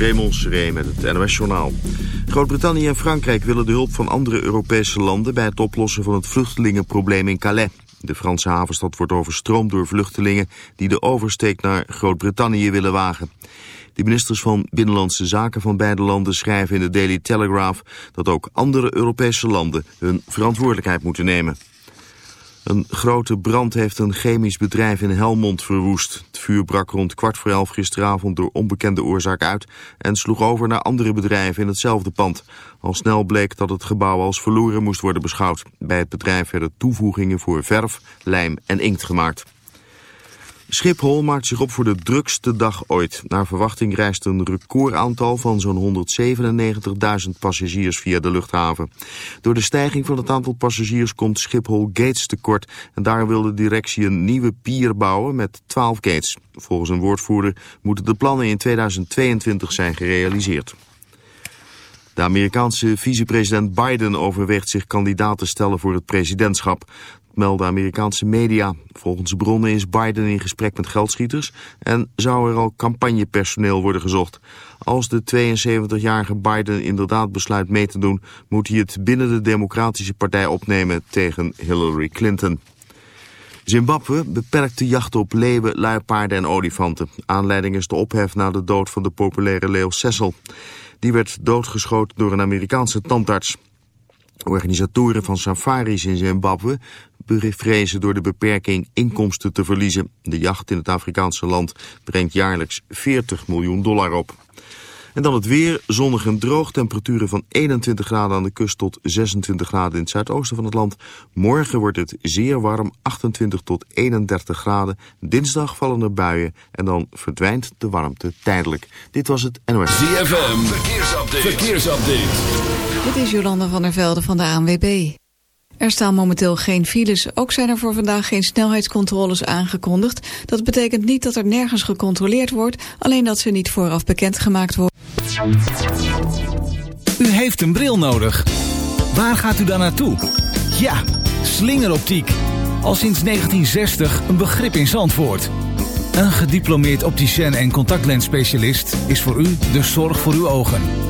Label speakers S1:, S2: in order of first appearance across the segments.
S1: Raymond Seré met het NOS-journaal. Groot-Brittannië en Frankrijk willen de hulp van andere Europese landen... bij het oplossen van het vluchtelingenprobleem in Calais. De Franse havenstad wordt overstroomd door vluchtelingen... die de oversteek naar Groot-Brittannië willen wagen. De ministers van Binnenlandse Zaken van beide landen schrijven in de Daily Telegraph... dat ook andere Europese landen hun verantwoordelijkheid moeten nemen. Een grote brand heeft een chemisch bedrijf in Helmond verwoest. Het vuur brak rond kwart voor elf gisteravond door onbekende oorzaak uit... en sloeg over naar andere bedrijven in hetzelfde pand. Al snel bleek dat het gebouw als verloren moest worden beschouwd. Bij het bedrijf werden toevoegingen voor verf, lijm en inkt gemaakt. Schiphol maakt zich op voor de drukste dag ooit. Naar verwachting reist een recordaantal van zo'n 197.000 passagiers via de luchthaven. Door de stijging van het aantal passagiers komt Schiphol gates tekort. En daar wil de directie een nieuwe pier bouwen met 12 gates. Volgens een woordvoerder moeten de plannen in 2022 zijn gerealiseerd. De Amerikaanse vicepresident Biden overweegt zich kandidaat te stellen voor het presidentschap melden Amerikaanse media. Volgens bronnen is Biden in gesprek met geldschieters en zou er al campagnepersoneel worden gezocht. Als de 72-jarige Biden inderdaad besluit mee te doen, moet hij het binnen de Democratische Partij opnemen tegen Hillary Clinton. Zimbabwe beperkt de jacht op leeuwen, luipaarden en olifanten. Aanleiding is de ophef na de dood van de populaire leeuw Cecil. Die werd doodgeschoten door een Amerikaanse tandarts. Organisatoren van safaris in Zimbabwe vrezen door de beperking inkomsten te verliezen. De jacht in het Afrikaanse land brengt jaarlijks 40 miljoen dollar op. En dan het weer, zonnig en droog, temperaturen van 21 graden aan de kust tot 26 graden in het zuidoosten van het land. Morgen wordt het zeer warm, 28 tot 31 graden. Dinsdag vallen er buien en dan verdwijnt de warmte tijdelijk. Dit was het NOS.
S2: ZFM, verkeersupdate. verkeersupdate.
S3: Dit is Jolanda van der Velde van de ANWB. Er staan momenteel geen files. Ook zijn er voor vandaag geen snelheidscontroles aangekondigd. Dat betekent niet dat er nergens gecontroleerd wordt, alleen dat ze niet vooraf bekendgemaakt worden.
S4: U heeft een bril nodig. Waar gaat u dan naartoe? Ja, slingeroptiek. Al sinds 1960 een begrip in Zandvoort. Een gediplomeerd opticien en contactlensspecialist is voor u de zorg voor uw ogen.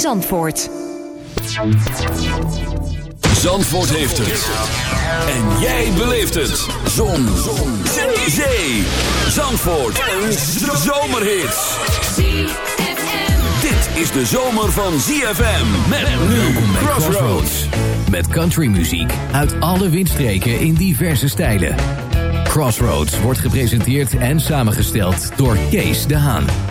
S5: Zandvoort.
S2: Zandvoort heeft het. En jij beleeft het. Zon. Zon. Zee. Zandvoort. Een zomerhit. Dit is de zomer van ZFM. Met nu Crossroads.
S6: Met countrymuziek uit alle windstreken in diverse stijlen. Crossroads wordt gepresenteerd en samengesteld door Kees de Haan.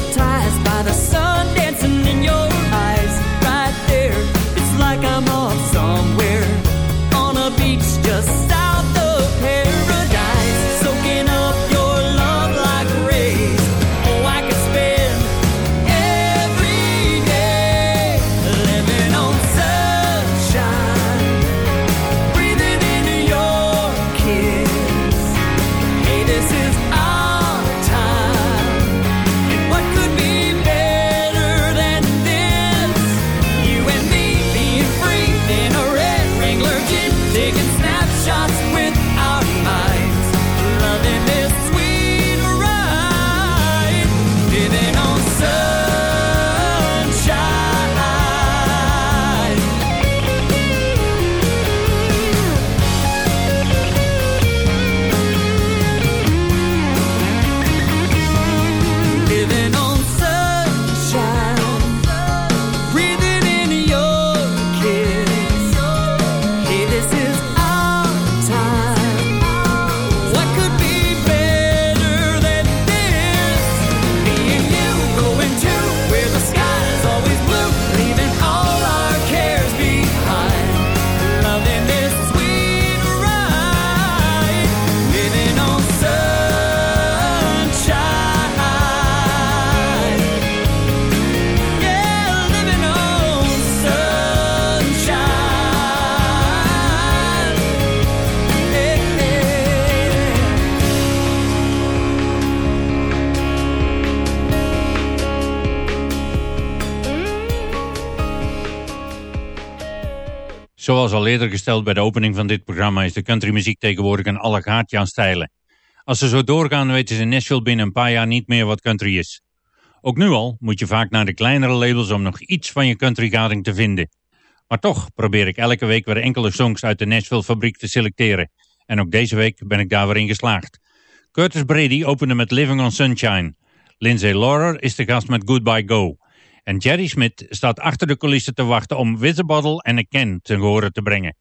S6: hypnotized by the sun dancing in your Zoals al eerder gesteld bij de opening van dit programma is de countrymuziek tegenwoordig een allegaartje aan stijlen. Als ze zo doorgaan weten ze in Nashville binnen een paar jaar niet meer wat country is. Ook nu al moet je vaak naar de kleinere labels om nog iets van je countrygading te vinden. Maar toch probeer ik elke week weer enkele songs uit de Nashville fabriek te selecteren. En ook deze week ben ik daar weer in geslaagd. Curtis Brady opende met Living on Sunshine. Lindsay Laurer is de gast met Goodbye Go. En Jerry Smith staat achter de coulissen te wachten om With a Bottle en a Can te horen te brengen.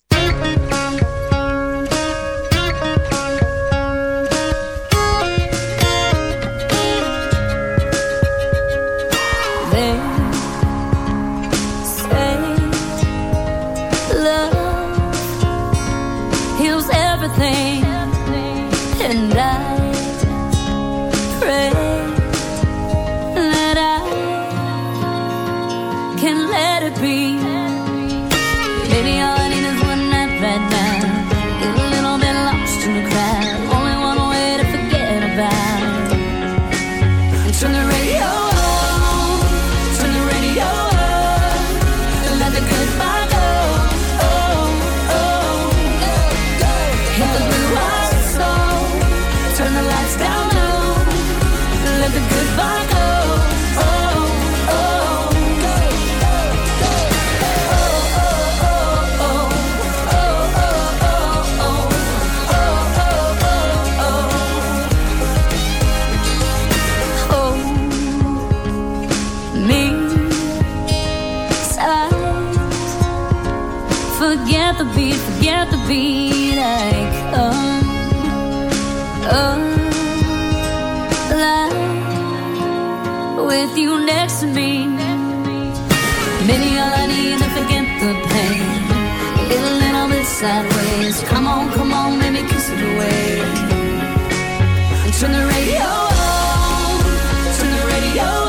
S7: with you next to me. Maybe all I need to forget the pain. Get a little bit sideways. Come on, come on, let me kiss it away. Turn the radio on. Turn the
S6: radio on.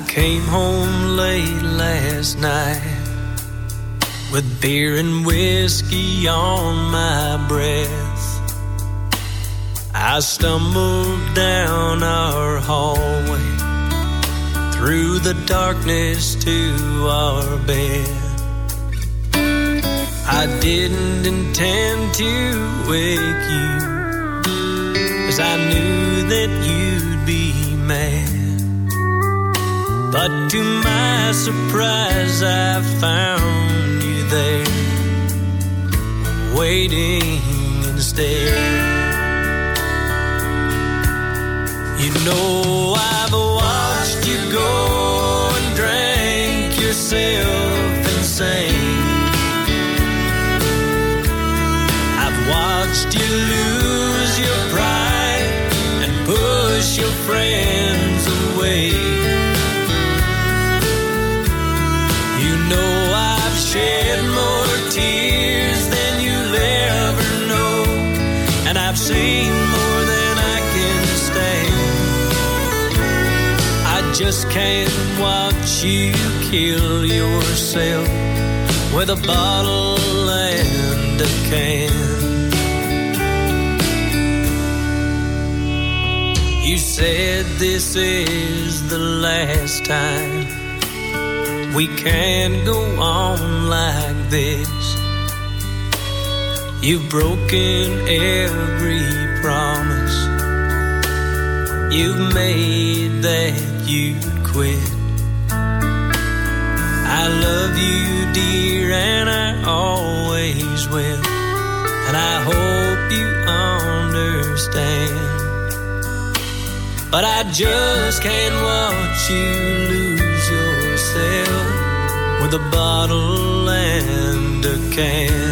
S8: I came home late last night with beer and whiskey on my breath. I stumbled down our hallway through the darkness to our bed. I didn't intend to wake you, cause I knew that you'd be mad. But to my surprise, I found you there, waiting instead. You know, I've watched you go and drank yourself insane. I've watched you lose your pride and push your friends away. Just can't watch you kill yourself with a bottle and a can. You said this is the last time we can't go on like this. You've broken every promise you've made that you'd quit. I love you, dear, and I always will. And I hope you understand. But I just can't watch you lose yourself with a bottle and a can.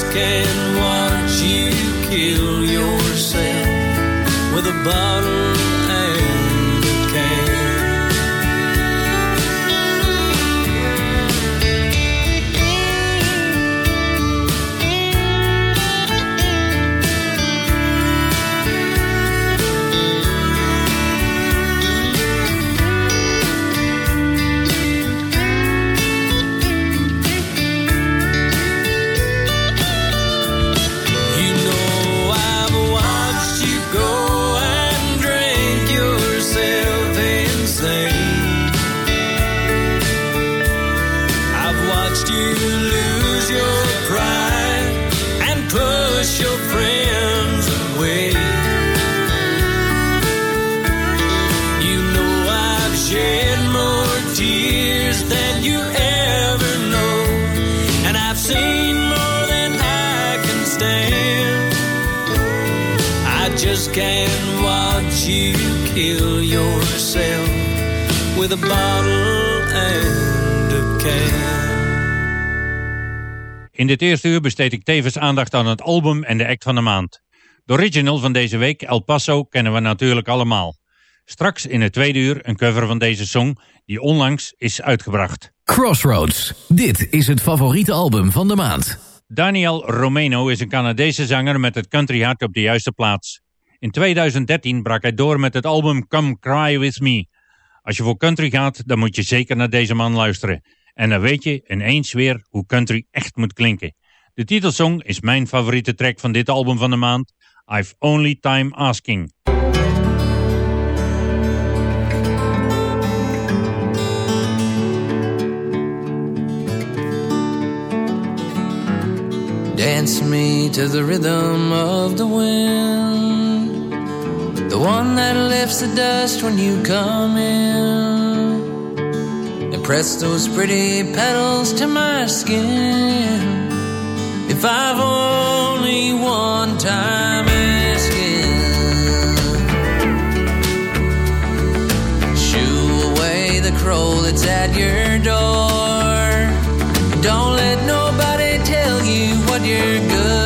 S8: Just can't watch you kill yourself with a bottle you lose your pride and push your friends away. You know I've shed more tears than you ever know, and I've seen more than I can stand. I just can't watch you kill yourself with a bottle and a can.
S9: In dit eerste uur besteed ik tevens aandacht aan het album en de act van de maand. De original van deze week, El Paso, kennen we natuurlijk allemaal. Straks in het tweede uur een cover van deze song die onlangs is uitgebracht.
S6: Crossroads. Dit is het favoriete album van de maand.
S9: Daniel Romano is een Canadese zanger met het country hart op de juiste plaats. In 2013 brak hij door met het album Come Cry With Me. Als je voor country gaat, dan moet je zeker naar deze man luisteren. En dan weet je ineens weer hoe country echt moet klinken. De titelsong is mijn favoriete track van dit album van de maand. I've Only Time Asking.
S10: Dance me to the rhythm of the wind The one that lifts the dust when you come in Press those pretty petals to my skin. If I've only one time asking, shoo away the crow that's at your door. Don't let nobody tell you what you're good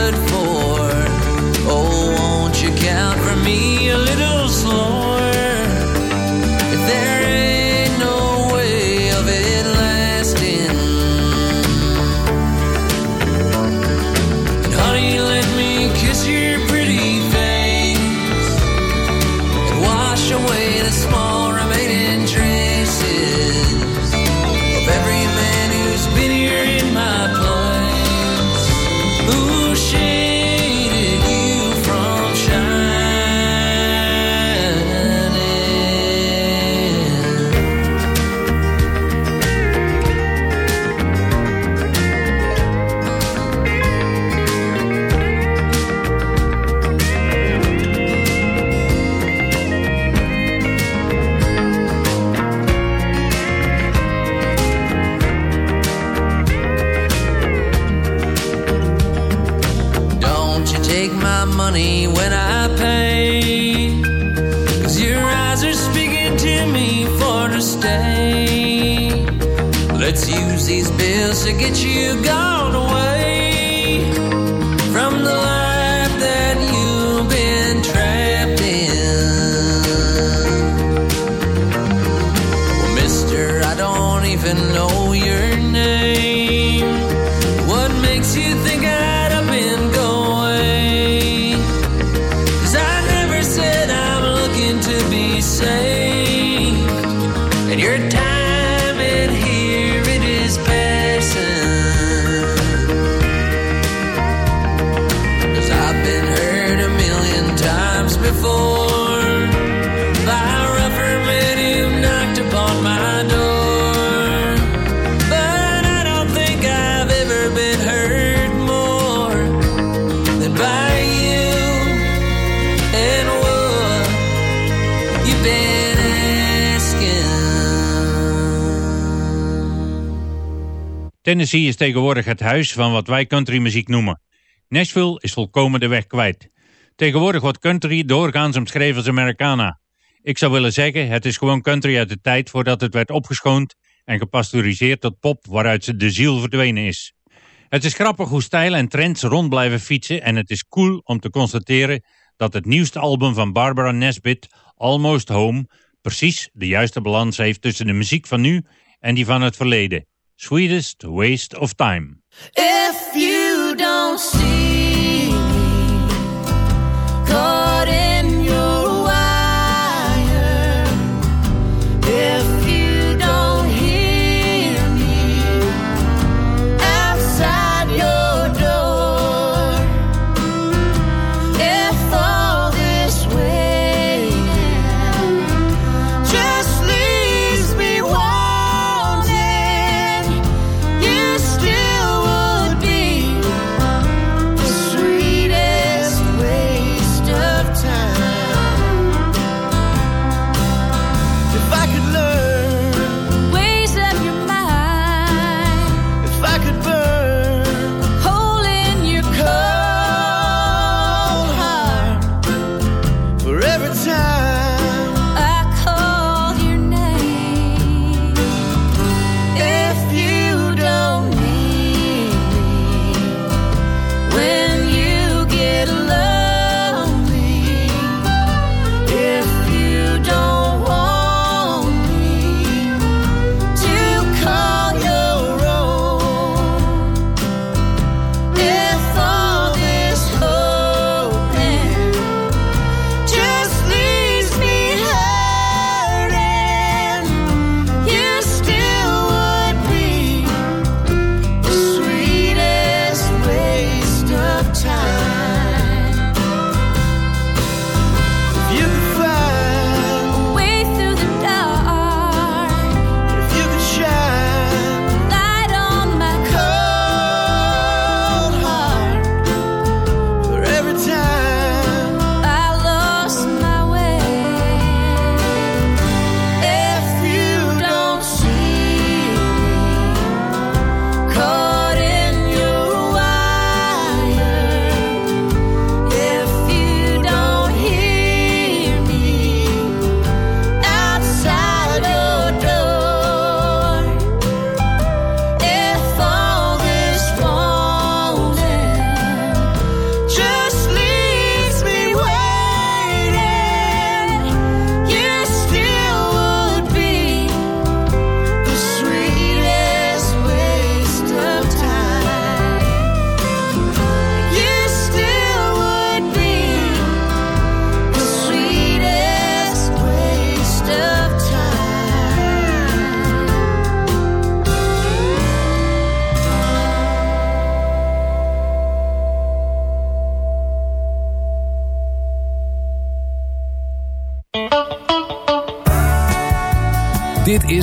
S9: Tennessee is tegenwoordig het huis van wat wij countrymuziek noemen. Nashville is volkomen de weg kwijt. Tegenwoordig wordt country doorgaans omschreven als Americana. Ik zou willen zeggen, het is gewoon country uit de tijd voordat het werd opgeschoond en gepasteuriseerd tot pop waaruit de ziel verdwenen is. Het is grappig hoe stijl en trends rond blijven fietsen en het is cool om te constateren dat het nieuwste album van Barbara Nesbitt, Almost Home, precies de juiste balans heeft tussen de muziek van nu en die van het verleden. Sweetest Waste of Time.
S7: If you don't see me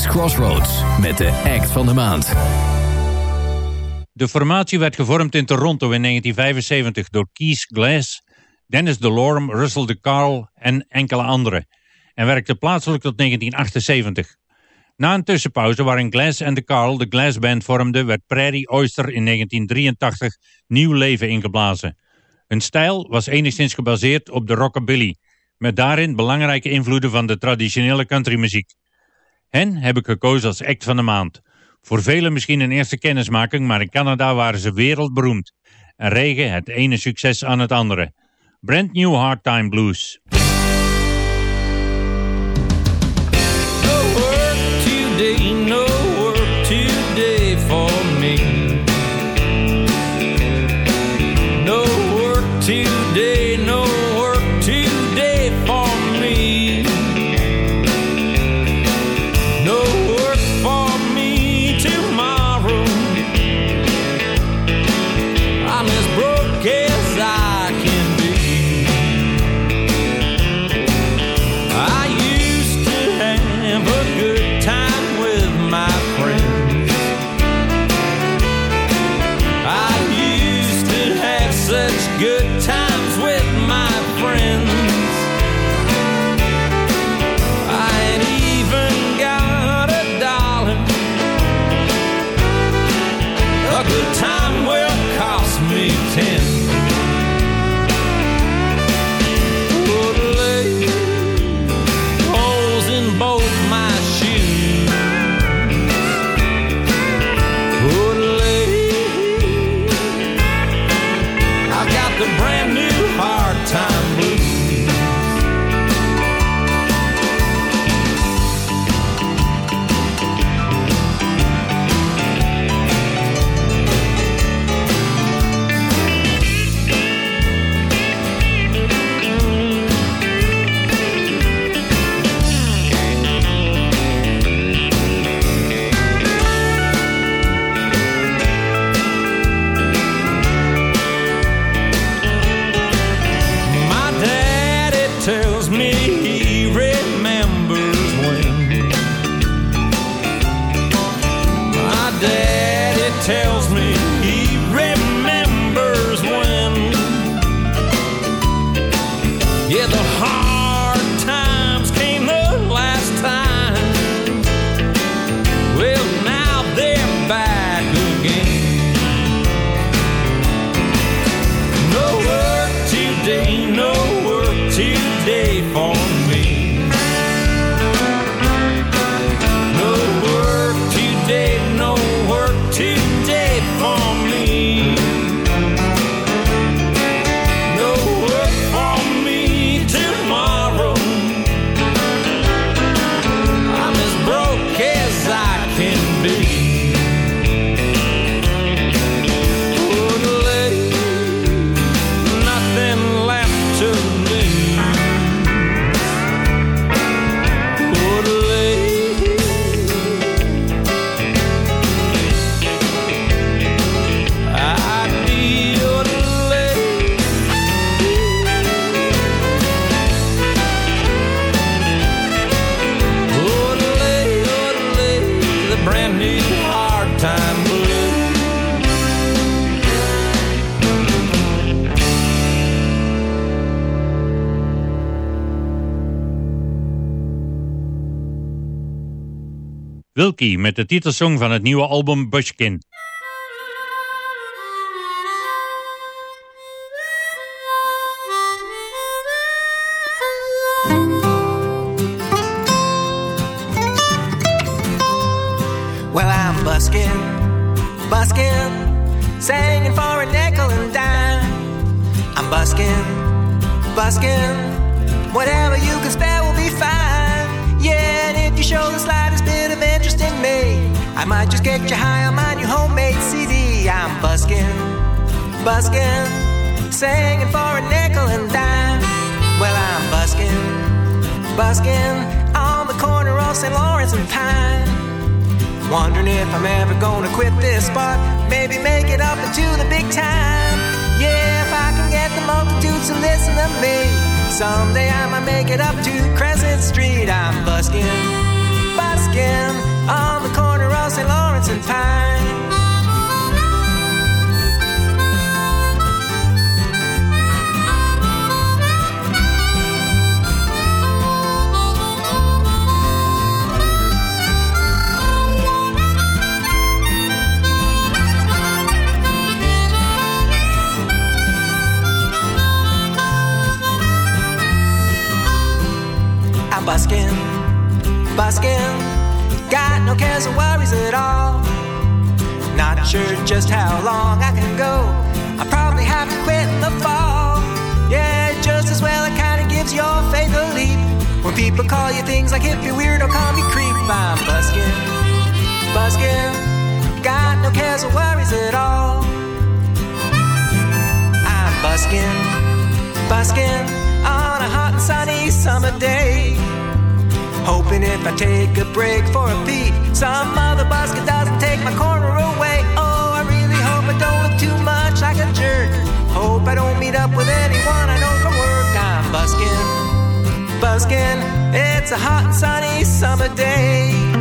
S4: Crossroads met de act van de maand.
S8: De formatie werd gevormd in Toronto in 1975 door Keith Glass, Dennis DeLorme, Russell DeCarl en enkele anderen en werkte plaatselijk tot 1978. Na een tussenpauze waarin Glass en DeCarl de Glass Band vormden, werd Prairie Oyster in 1983 nieuw leven ingeblazen. Hun stijl was enigszins gebaseerd op de rockabilly, met daarin belangrijke invloeden van de traditionele countrymuziek. Hen heb ik gekozen als act van de maand. Voor velen misschien een eerste kennismaking, maar in Canada waren ze wereldberoemd. En regen het ene succes aan het andere. Brand New Hardtime Blues.
S11: summertime blue.
S8: Wilkie met de titelsong van het nieuwe album Bushkin.
S12: When people call you things like hippie, weirdo, call me creep, I'm busking, busking, got no cares or worries at all. I'm busking, busking on a hot and sunny summer day. Hoping if I take a break for a beat, some other busker doesn't take my corner away. Oh, I really hope I don't look too much like a jerk. Hope I don't meet up with anyone I know from work. I'm busking, It's a hot sunny summer day.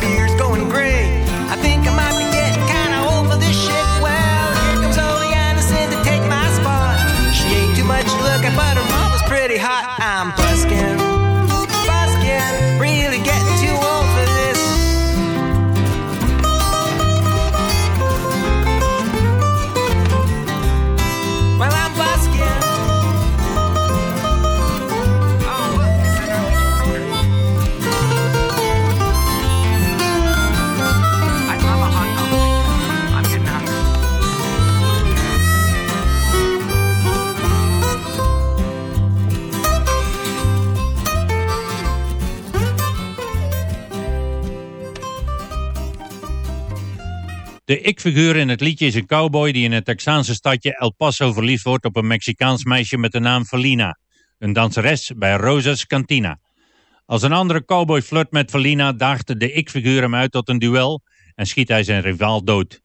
S9: beers. Ik-figuur in het liedje is een cowboy die in het Texaanse stadje El Paso verliefd wordt op een Mexicaans meisje met de naam Felina, een danseres bij Rosa's Cantina. Als een andere cowboy flirt met Felina, daagt de ik-figuur hem uit tot een duel en schiet hij zijn rivaal dood.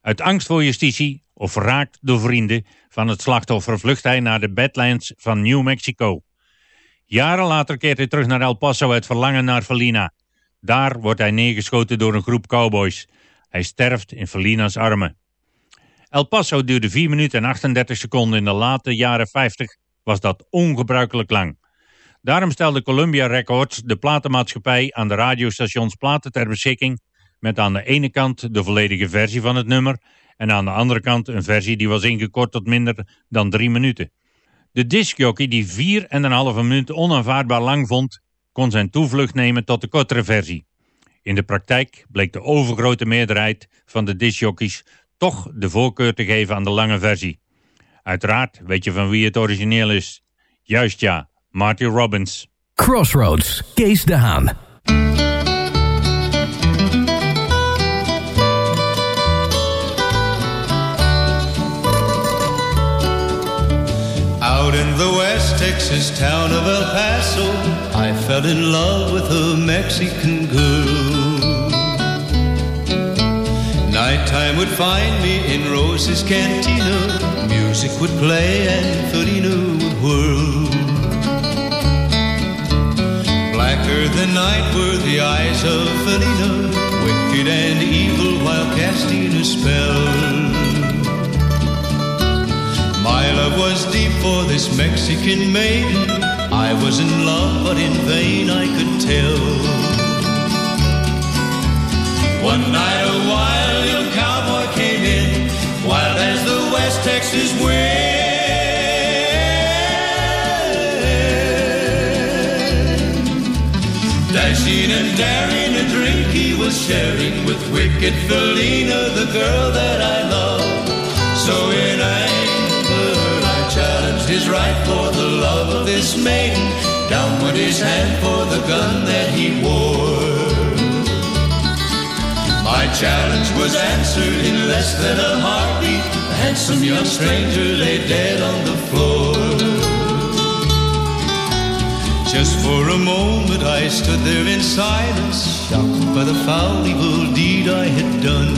S9: Uit angst voor justitie, of raakt door vrienden van het slachtoffer, vlucht hij naar de Badlands van New Mexico. Jaren later keert hij terug naar El Paso uit verlangen naar Felina. Daar wordt hij neergeschoten door een groep cowboys. Hij sterft in Felina's armen. El Paso duurde 4 minuten en 38 seconden. In de late jaren 50 was dat ongebruikelijk lang. Daarom stelde Columbia Records de platenmaatschappij aan de radiostations platen ter beschikking met aan de ene kant de volledige versie van het nummer en aan de andere kant een versie die was ingekort tot minder dan 3 minuten. De discjockey die 4,5 minuten onaanvaardbaar lang vond, kon zijn toevlucht nemen tot de kortere versie. In de praktijk bleek de overgrote meerderheid van de discjockeys toch de voorkeur te geven aan de lange versie. Uiteraard weet je van wie het origineel is. Juist ja, Marty Robbins.
S6: Crossroads, Kees de Haan.
S13: Out in the West Texas town of El Paso, I fell in love with a Mexican girl. Nighttime would find me in Rose's cantina. Music would play and Felina would whirl. Blacker than night were the eyes of Felina, wicked and evil while casting a spell. My love was deep for this Mexican maiden. I was in love, but in vain I could tell. One night a wild Texas wind. Dashing and daring a drink he was sharing with wicked Felina, the girl that I love. So in anger I challenged his right for the love of this maiden. Down went his hand for the gun that he wore. My challenge was answered in less than a heartbeat. Handsome young stranger lay dead on the floor. Just for a moment I stood there in silence, shocked by the foul evil deed I had done.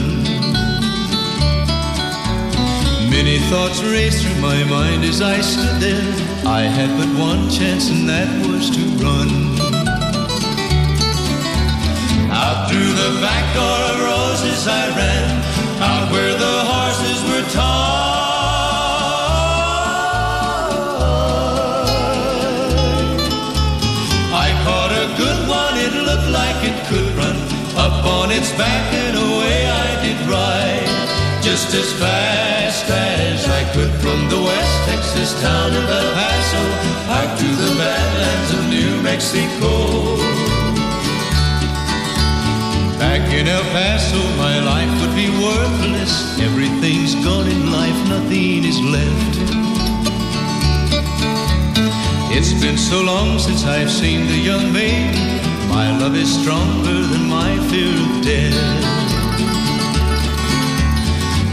S13: Many thoughts raced through my mind as I stood there. I had but one chance, and that was to run. Out through the back door just as fast as I could from the West Texas town of El Paso out to the badlands of New Mexico. Back in El Paso, my life would be worthless. Everything's gone in life, nothing is left. It's been so long since I've seen the young maiden. My love is stronger than my fear of death.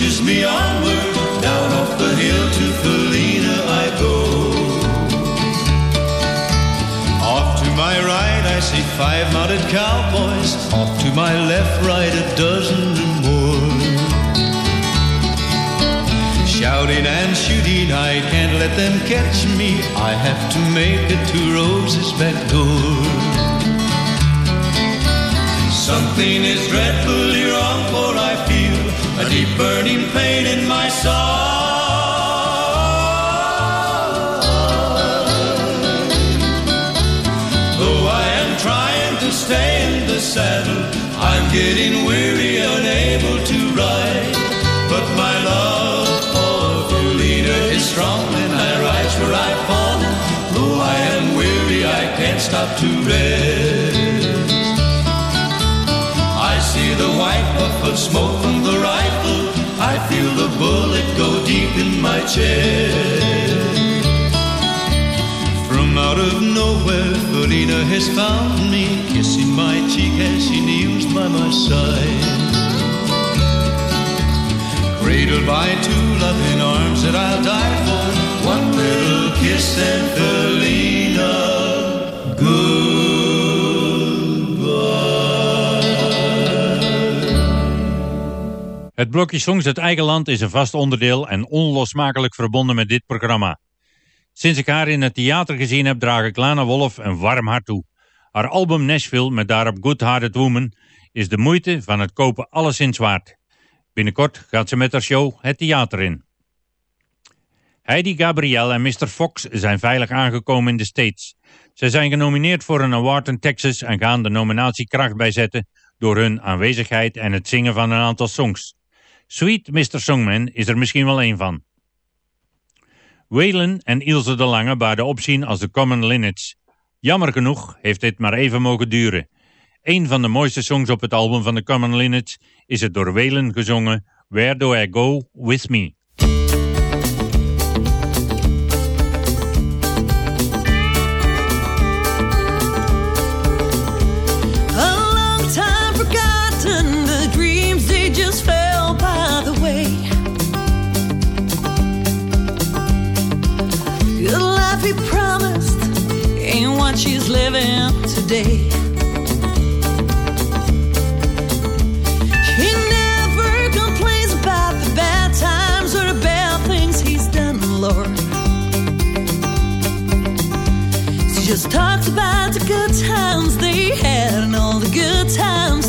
S13: Pushes me onward. Down off the hill to Felina I go. Off to my right I see five mounted cowboys. Off to my left, right a dozen or more. Shouting and shooting, I can't let them catch me. I have to make it to Rose's back door. Something is dreadfully wrong, for getting weary, unable to ride. But my love for Felina is strong, and I rise where I've fallen. Though I am weary, I can't stop to rest. I see the white puff of smoke from the rifle. I feel the bullet go deep in my chest. Out of nowhere, Felina has found me, kissing my cheek as she kneels by my side. Cradled by two loving arms that I'll die for. One little kiss and Felina,
S9: Het blokje Songs uit eigen land is een vast onderdeel en onlosmakelijk verbonden met dit programma. Sinds ik haar in het theater gezien heb, draag ik Lana Wolf een warm hart toe. Haar album Nashville met daarop Good Hearted Woman is de moeite van het kopen alleszins waard. Binnenkort gaat ze met haar show het theater in. Heidi Gabriel en Mr. Fox zijn veilig aangekomen in de States. Ze zijn genomineerd voor een award in Texas en gaan de nominatie kracht bijzetten door hun aanwezigheid en het zingen van een aantal songs. Sweet Mr. Songman is er misschien wel één van. Waylon en Ilse de Lange baarden opzien als de Common Linnets. Jammer genoeg heeft dit maar even mogen duren. Een van de mooiste songs op het album van de Common Linnets is het door Waylon gezongen Where Do I Go With Me.
S7: living today. He never complains about the bad times or the bad things he's done, Lord. he just talks about the good times they had and all the good times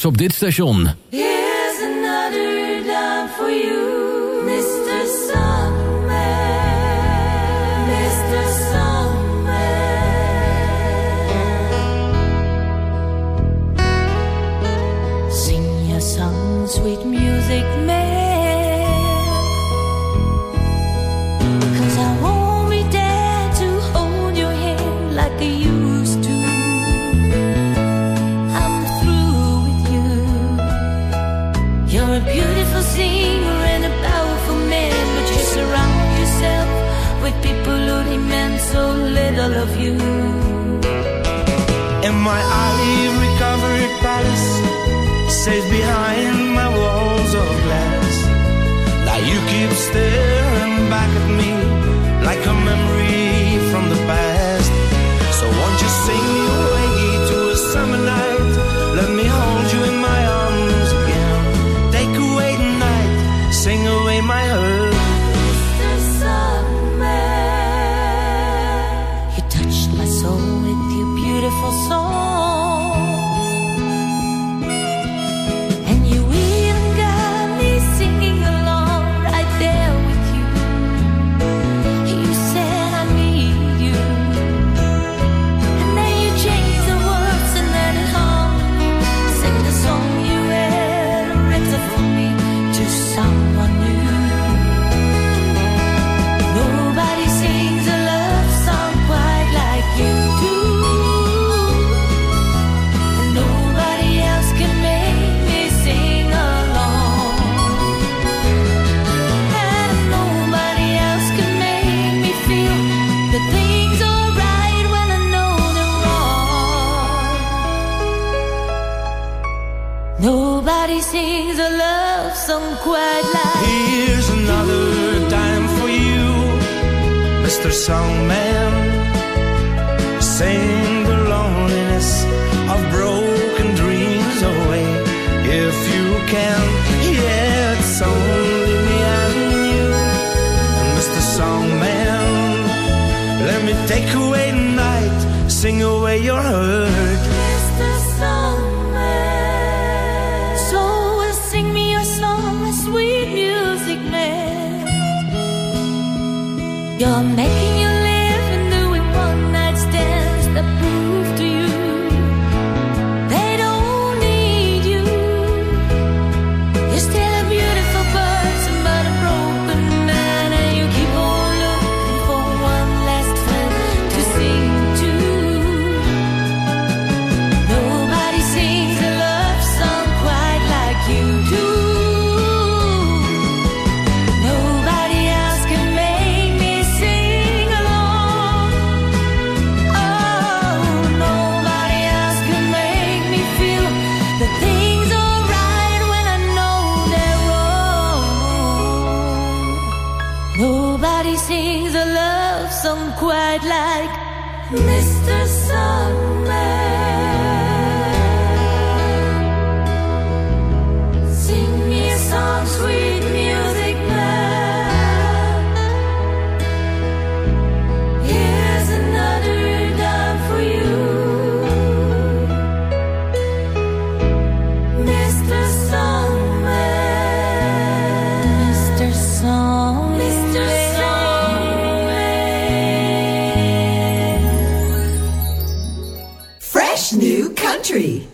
S14: op dit station.
S7: songman sing the loneliness of broken dreams away if you can. Yeah, it's only me and you, Mr. Songman. Let me take away the night, sing away your hurt.
S15: Fresh new country.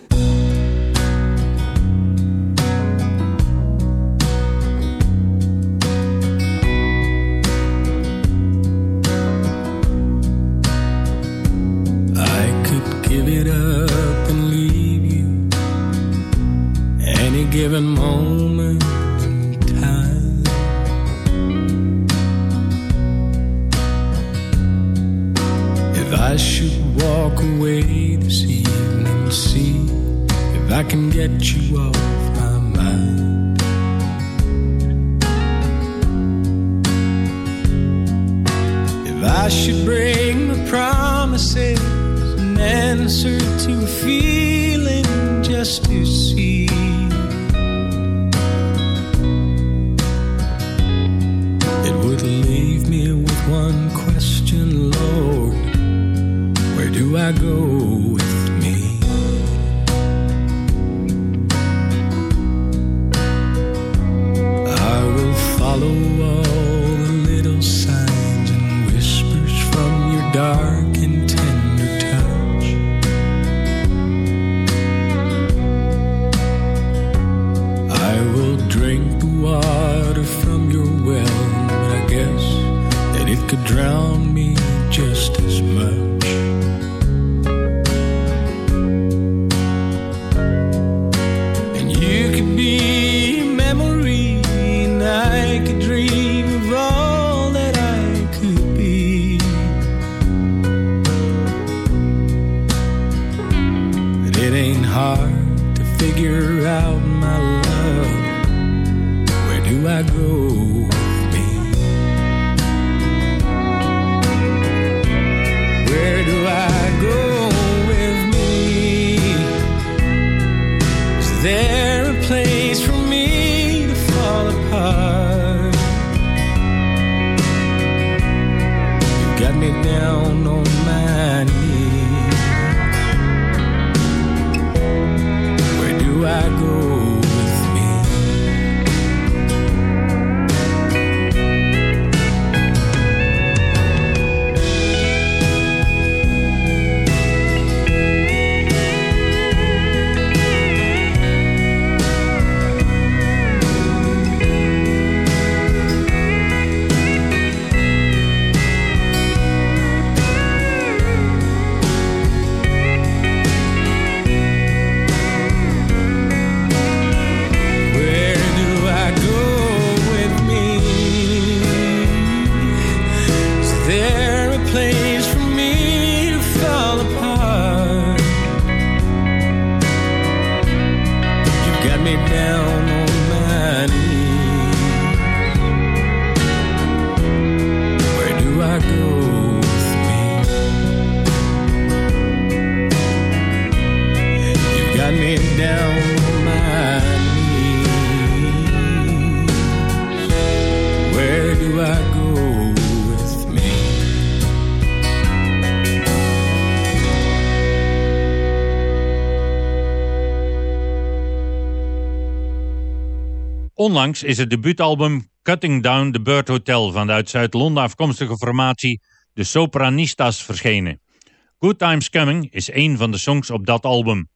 S14: Onlangs is het debuutalbum Cutting Down the Bird Hotel van de uit Zuid-Londen afkomstige formatie De Sopranistas verschenen. Good Times Coming is een van de songs op dat album.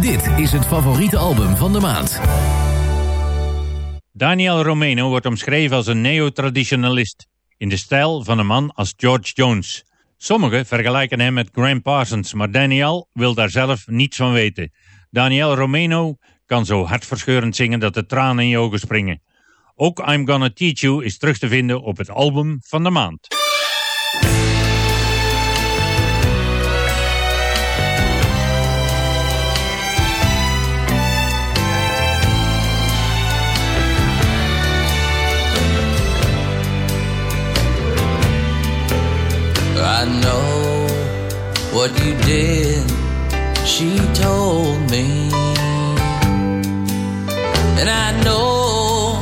S4: Dit is het favoriete album van de maand.
S14: Daniel Romano wordt omschreven als een neo-traditionalist... in de stijl van een man als George Jones. Sommigen vergelijken hem met Graham Parsons... maar Daniel wil daar zelf niets van weten. Daniel Romano kan zo hartverscheurend zingen dat de tranen in je ogen springen. Ook I'm Gonna Teach You is terug te vinden op het album van de maand.
S10: What you did, she told me. And I know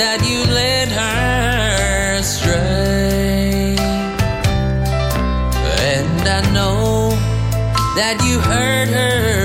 S10: that you led her astray. And I know that you hurt her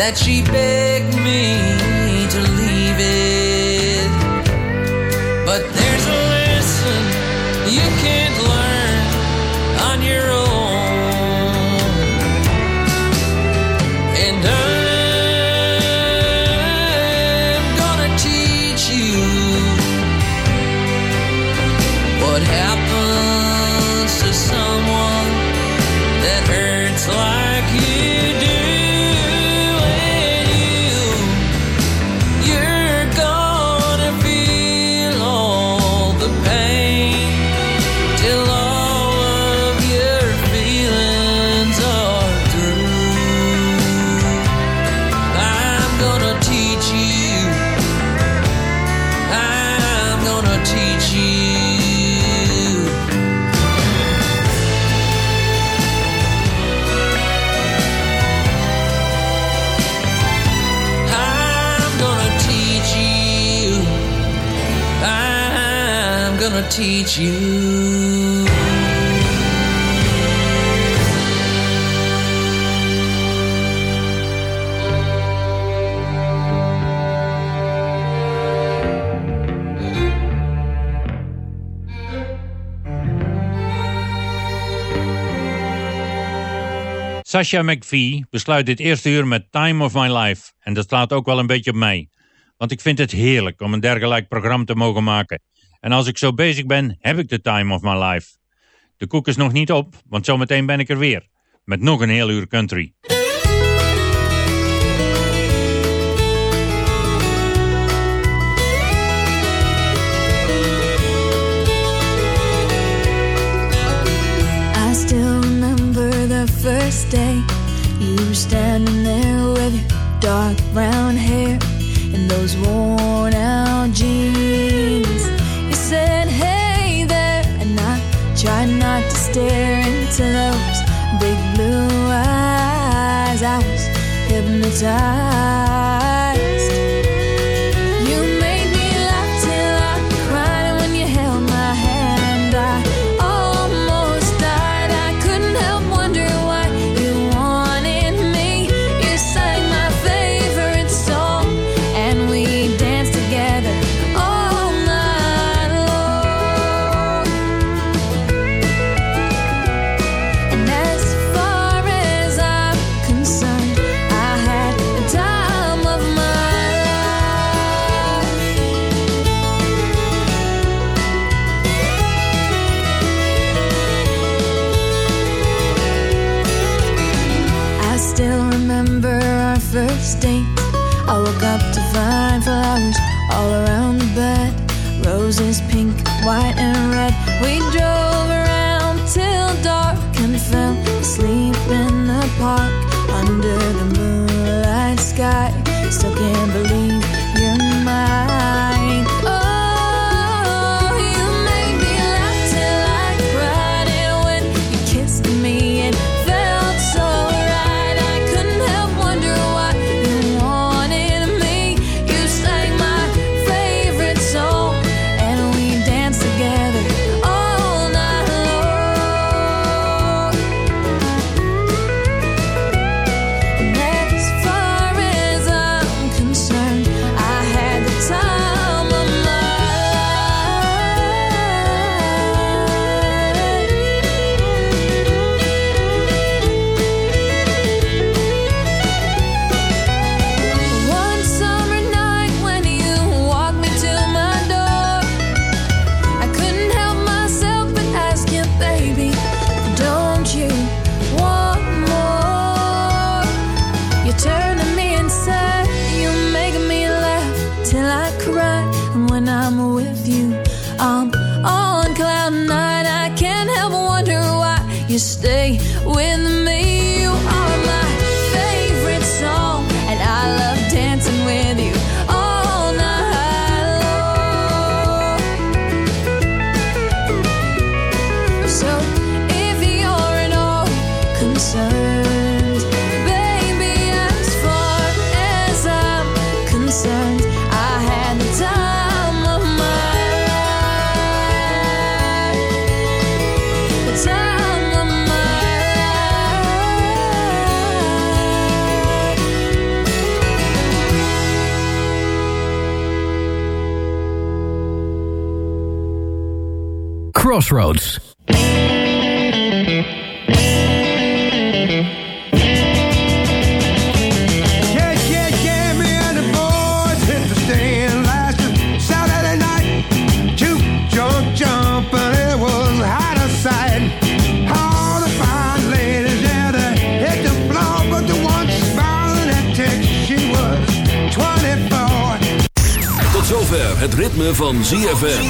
S10: that she begged
S9: Sasha McVie besluit dit eerste uur met Time of My Life. En dat slaat ook wel een beetje op mij. Want ik vind het heerlijk om een dergelijk programma te mogen maken. En als ik zo bezig ben, heb ik de time of my life. De koek is nog niet op, want zometeen ben ik er weer. Met nog een heel uur country.
S16: First were standing there with your dark brown hair and those worn out jeans. You said, Hey there, and I tried not to stare into those big blue eyes. I was hypnotized.
S2: tot zover het ritme van ZFM